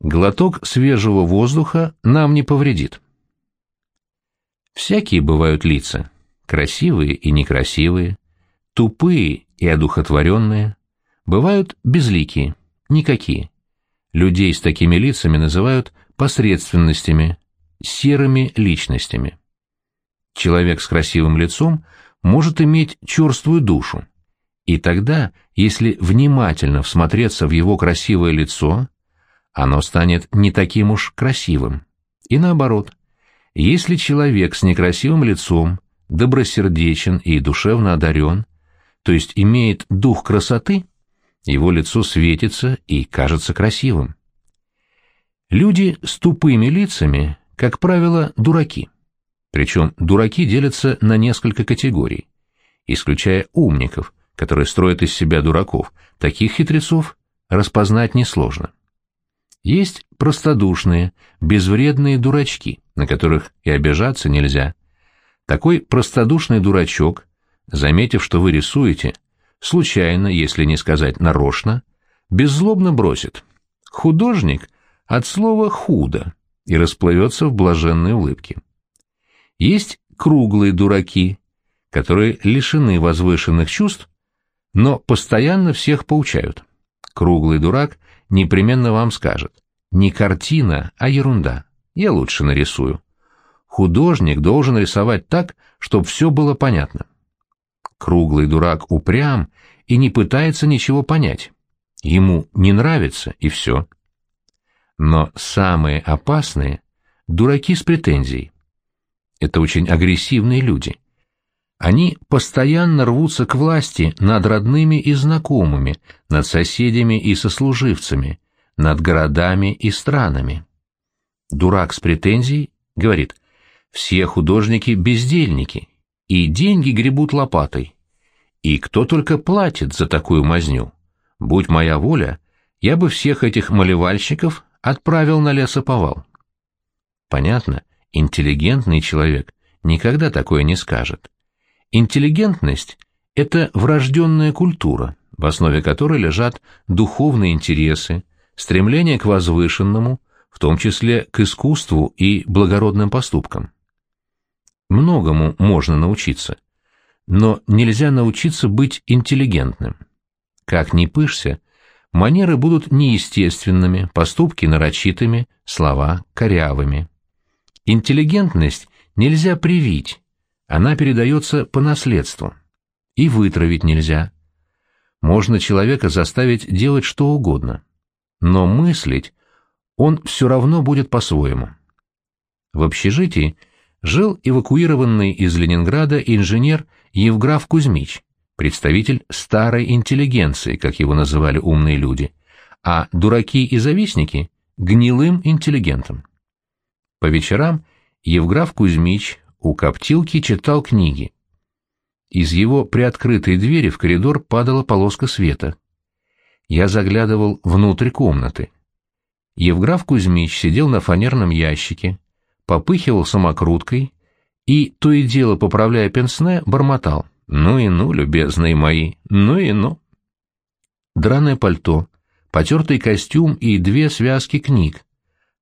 Глоток свежего воздуха нам не повредит. Всякие бывают лица, красивые и некрасивые, тупые и одухотворенные, бывают безликие, никакие. Людей с такими лицами называют посредственностями, серыми личностями. Человек с красивым лицом может иметь черствую душу, и тогда, если внимательно всмотреться в его красивое лицо, оно станет не таким уж красивым. И наоборот, если человек с некрасивым лицом добросердечен и душевно одарен, то есть имеет дух красоты, его лицо светится и кажется красивым. Люди с тупыми лицами, как правило, дураки. Причем дураки делятся на несколько категорий, исключая умников, которые строят из себя дураков. Таких хитрецов распознать несложно. Есть простодушные, безвредные дурачки, на которых и обижаться нельзя. Такой простодушный дурачок, заметив, что вы рисуете, случайно, если не сказать нарочно, беззлобно бросит. Художник от слова «худо» и расплывется в блаженной улыбке. Есть круглые дураки, которые лишены возвышенных чувств, но постоянно всех поучают. Круглый дурак непременно вам скажет, не картина, а ерунда, я лучше нарисую. Художник должен рисовать так, чтобы все было понятно. Круглый дурак упрям и не пытается ничего понять. Ему не нравится, и все. Но самые опасные — дураки с претензией. Это очень агрессивные люди. Они постоянно рвутся к власти над родными и знакомыми, над соседями и сослуживцами, над городами и странами. Дурак с претензией говорит, все художники — бездельники, и деньги гребут лопатой. И кто только платит за такую мазню? Будь моя воля, я бы всех этих малевальщиков отправил на лесоповал. Понятно, интеллигентный человек никогда такое не скажет. Интеллигентность — это врожденная культура, в основе которой лежат духовные интересы, стремление к возвышенному, в том числе к искусству и благородным поступкам. Многому можно научиться, но нельзя научиться быть интеллигентным. Как ни пышься, манеры будут неестественными, поступки нарочитыми, слова корявыми. Интеллигентность нельзя привить, она передается по наследству. И вытравить нельзя. Можно человека заставить делать что угодно, но мыслить он все равно будет по-своему. В общежитии жил эвакуированный из Ленинграда инженер Евграф Кузьмич, представитель старой интеллигенции, как его называли умные люди, а дураки и завистники — гнилым интеллигентом. По вечерам Евграф Кузьмич у коптилки читал книги. Из его приоткрытой двери в коридор падала полоска света. Я заглядывал внутрь комнаты. Евграф Кузьмич сидел на фанерном ящике, попыхивал самокруткой и, то и дело поправляя пенсне, бормотал. Ну и ну, любезные мои, ну и ну. Драное пальто, потертый костюм и две связки книг.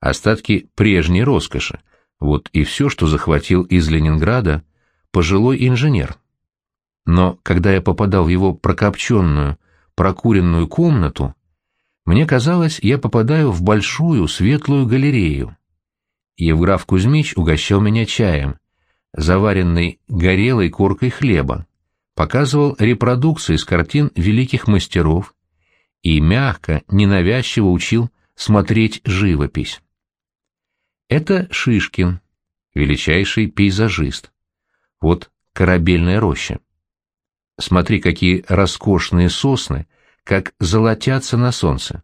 Остатки прежней роскоши. Вот и все, что захватил из Ленинграда пожилой инженер. Но когда я попадал в его прокопченную, прокуренную комнату, мне казалось, я попадаю в большую светлую галерею. Евграф Кузьмич угощал меня чаем, заваренной горелой коркой хлеба показывал репродукции с картин великих мастеров и мягко, ненавязчиво учил смотреть живопись. Это Шишкин, величайший пейзажист. Вот корабельная роща. Смотри, какие роскошные сосны, как золотятся на солнце.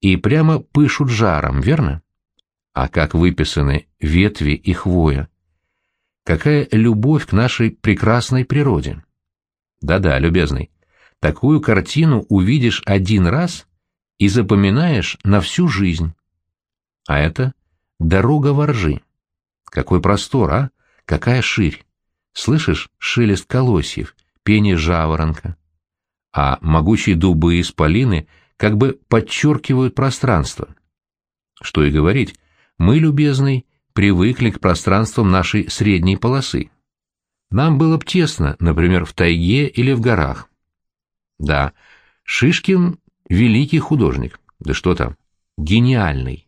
И прямо пышут жаром, верно? А как выписаны ветви и хвоя. Какая любовь к нашей прекрасной природе. Да-да, любезный, такую картину увидишь один раз и запоминаешь на всю жизнь. А это дорога воржи. Какой простор, а? Какая ширь. Слышишь шелест колосьев, пение жаворонка. А могучие дубы и исполины как бы подчеркивают пространство. Что и говорить, мы, любезный, привыкли к пространствам нашей средней полосы. Нам было б тесно, например, в тайге или в горах. Да, Шишкин — великий художник. Да что там, гениальный.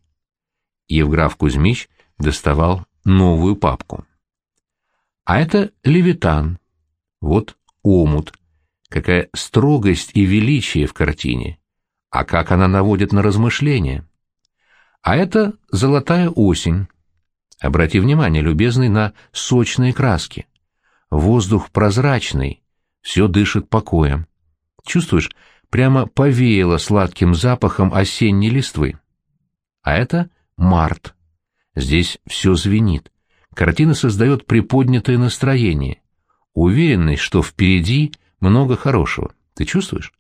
Евграф Кузьмич доставал новую папку. А это Левитан. Вот омут. Какая строгость и величие в картине. А как она наводит на размышления. А это золотая осень. Обрати внимание, любезный, на сочные краски. Воздух прозрачный, все дышит покоем. Чувствуешь, прямо повеяло сладким запахом осенней листвы. А это март. Здесь все звенит. Картина создает приподнятое настроение, уверенность, что впереди много хорошего. Ты чувствуешь?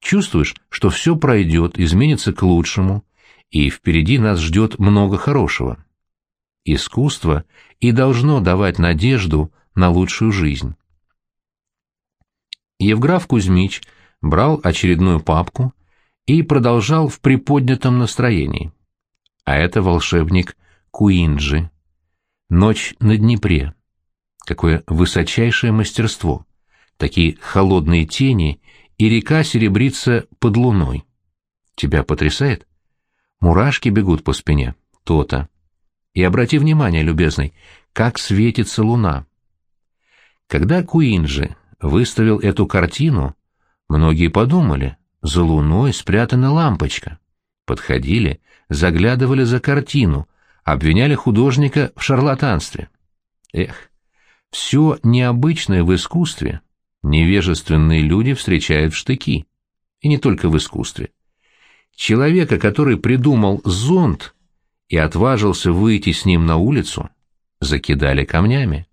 Чувствуешь, что все пройдет, изменится к лучшему, и впереди нас ждет много хорошего. Искусство и должно давать надежду на лучшую жизнь. Евграф Кузьмич брал очередную папку и продолжал в приподнятом настроении. А это волшебник Куинджи. Ночь на Днепре. Какое высочайшее мастерство. Такие холодные тени, и река серебрится под луной. Тебя потрясает? Мурашки бегут по спине. То-то. И обрати внимание, любезный, как светится луна. Когда Куинджи выставил эту картину, многие подумали, за луной спрятана лампочка. Подходили, заглядывали за картину, обвиняли художника в шарлатанстве. Эх, все необычное в искусстве невежественные люди встречают в штыки. И не только в искусстве. Человека, который придумал зонт и отважился выйти с ним на улицу, закидали камнями.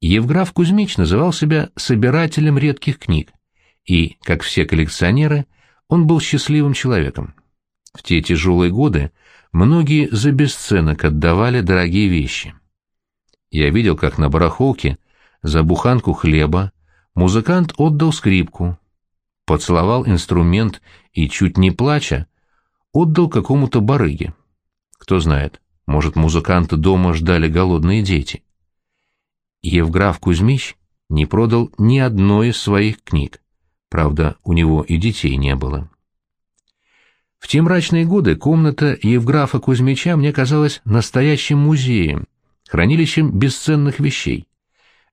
Евграф Кузьмич называл себя собирателем редких книг, и, как все коллекционеры, он был счастливым человеком. В те тяжелые годы многие за бесценок отдавали дорогие вещи. Я видел, как на барахолке за буханку хлеба музыкант отдал скрипку, поцеловал инструмент и, чуть не плача, отдал какому-то барыге. Кто знает, может, музыканта дома ждали голодные дети. Евграф Кузьмич не продал ни одной из своих книг. Правда, у него и детей не было. В те мрачные годы комната Евграфа Кузьмича мне казалась настоящим музеем, хранилищем бесценных вещей.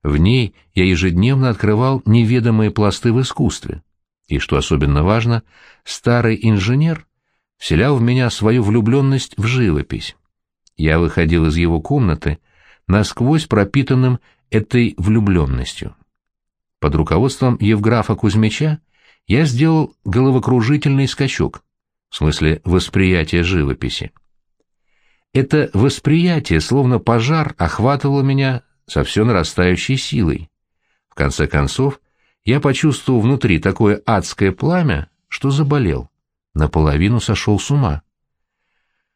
В ней я ежедневно открывал неведомые пласты в искусстве. И, что особенно важно, старый инженер вселял в меня свою влюбленность в живопись. Я выходил из его комнаты насквозь пропитанным этой влюбленностью. Под руководством Евграфа Кузьмича я сделал головокружительный скачок, в смысле восприятия живописи. Это восприятие, словно пожар, охватывало меня со все нарастающей силой. В конце концов, я почувствовал внутри такое адское пламя, что заболел, наполовину сошел с ума.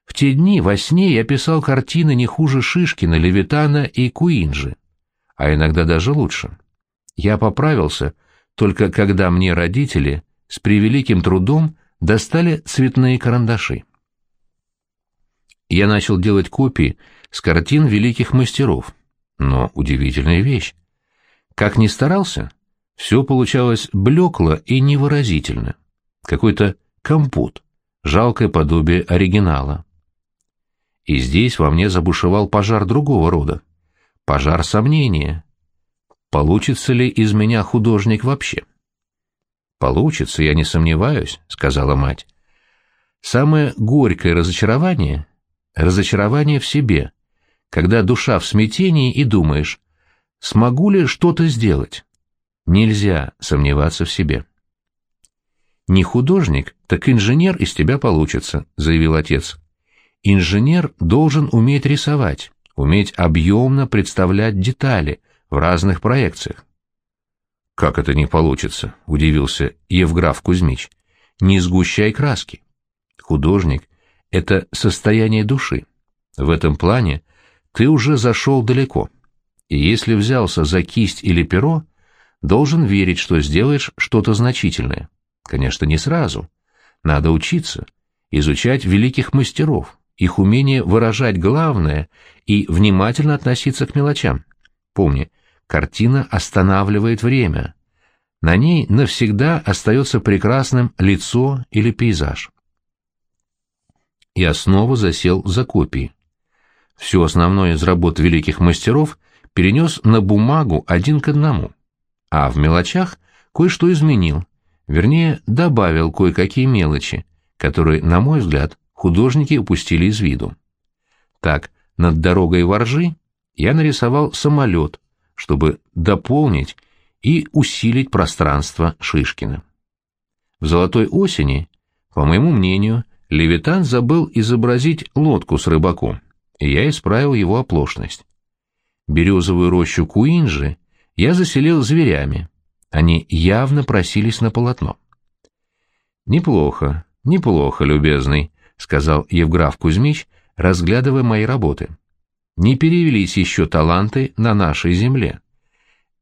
В те дни во сне я писал картины не хуже Шишкина, Левитана и Куинджи, а иногда даже лучше. Я поправился, только когда мне родители с превеликим трудом достали цветные карандаши. Я начал делать копии с картин великих мастеров, но удивительная вещь. Как ни старался, все получалось блекло и невыразительно. Какой-то компот, жалкое подобие оригинала. И здесь во мне забушевал пожар другого рода. Пожар сомнения. Получится ли из меня художник вообще? Получится, я не сомневаюсь, сказала мать. Самое горькое разочарование — разочарование в себе, когда душа в смятении и думаешь, смогу ли что-то сделать. Нельзя сомневаться в себе. «Не художник, так инженер из тебя получится», — заявил отец. «Инженер должен уметь рисовать, уметь объемно представлять детали в разных проекциях». «Как это не получится?» — удивился Евграф Кузьмич. «Не сгущай краски. Художник — это состояние души. В этом плане ты уже зашел далеко. И если взялся за кисть или перо, должен верить, что сделаешь что-то значительное. Конечно, не сразу. Надо учиться. изучать великих мастеров, их умение выражать главное и внимательно относиться к мелочам. Помни, картина останавливает время. На ней навсегда остается прекрасным лицо или пейзаж. Я снова засел за копии. Все основное из работ великих мастеров перенес на бумагу один к одному, а в мелочах кое-что изменил, вернее, добавил кое-какие мелочи, которые, на мой взгляд, художники упустили из виду. Так, над дорогой воржи я нарисовал самолет, чтобы дополнить и усилить пространство Шишкина. В «Золотой осени», по моему мнению, Левитан забыл изобразить лодку с рыбаком, и я исправил его оплошность. Березовую рощу Куинджи я заселил зверями. Они явно просились на полотно. «Неплохо, неплохо, любезный», — сказал Евграф Кузьмич, разглядывая мои работы. «Не перевелись еще таланты на нашей земле.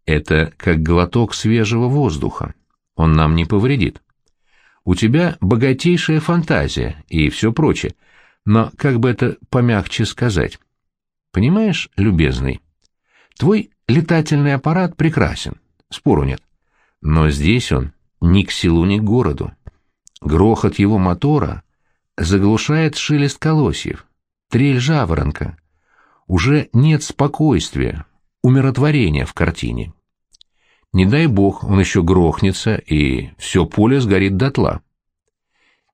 Это как глоток свежего воздуха. Он нам не повредит. У тебя богатейшая фантазия и все прочее, но как бы это помягче сказать? Понимаешь, любезный, твой летательный аппарат прекрасен, спору нет. Но здесь он ни к селу, ни к городу. Грохот его мотора заглушает шелест колосьев, трель жаворонка. Уже нет спокойствия, умиротворения в картине. Не дай бог, он еще грохнется, и все поле сгорит дотла.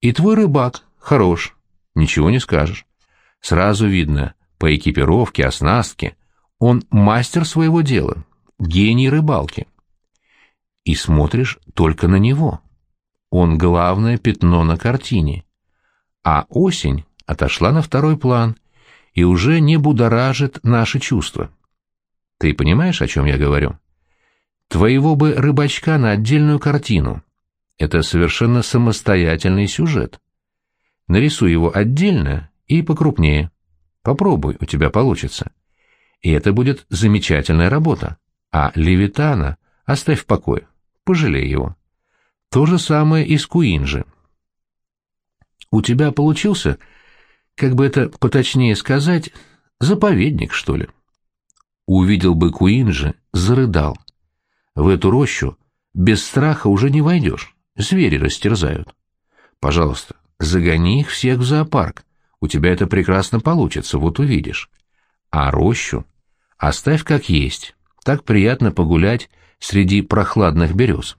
И твой рыбак хорош, ничего не скажешь. Сразу видно, по экипировке, оснастке, он мастер своего дела, гений рыбалки. И смотришь только на него. Он главное пятно на картине. А осень отошла на второй план и уже не будоражит наши чувства. Ты понимаешь, о чем я говорю? Твоего бы рыбачка на отдельную картину. Это совершенно самостоятельный сюжет. Нарисуй его отдельно и покрупнее. Попробуй, у тебя получится. И это будет замечательная работа. А Левитана оставь в покое, пожалей его. То же самое и с Куинджи. У тебя получился, как бы это поточнее сказать, заповедник, что ли. Увидел бы Куинджи, зарыдал. В эту рощу без страха уже не войдешь, звери растерзают. Пожалуйста, загони их всех в зоопарк, у тебя это прекрасно получится, вот увидишь. А рощу оставь как есть, так приятно погулять среди прохладных берез.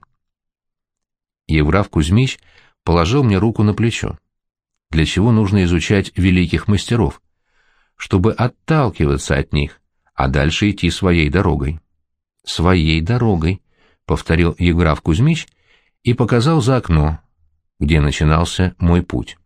Евграф Кузьмич положил мне руку на плечо. Для чего нужно изучать великих мастеров? Чтобы отталкиваться от них, а дальше идти своей дорогой своей дорогой, — повторил Евграф Кузьмич и показал за окно, где начинался мой путь.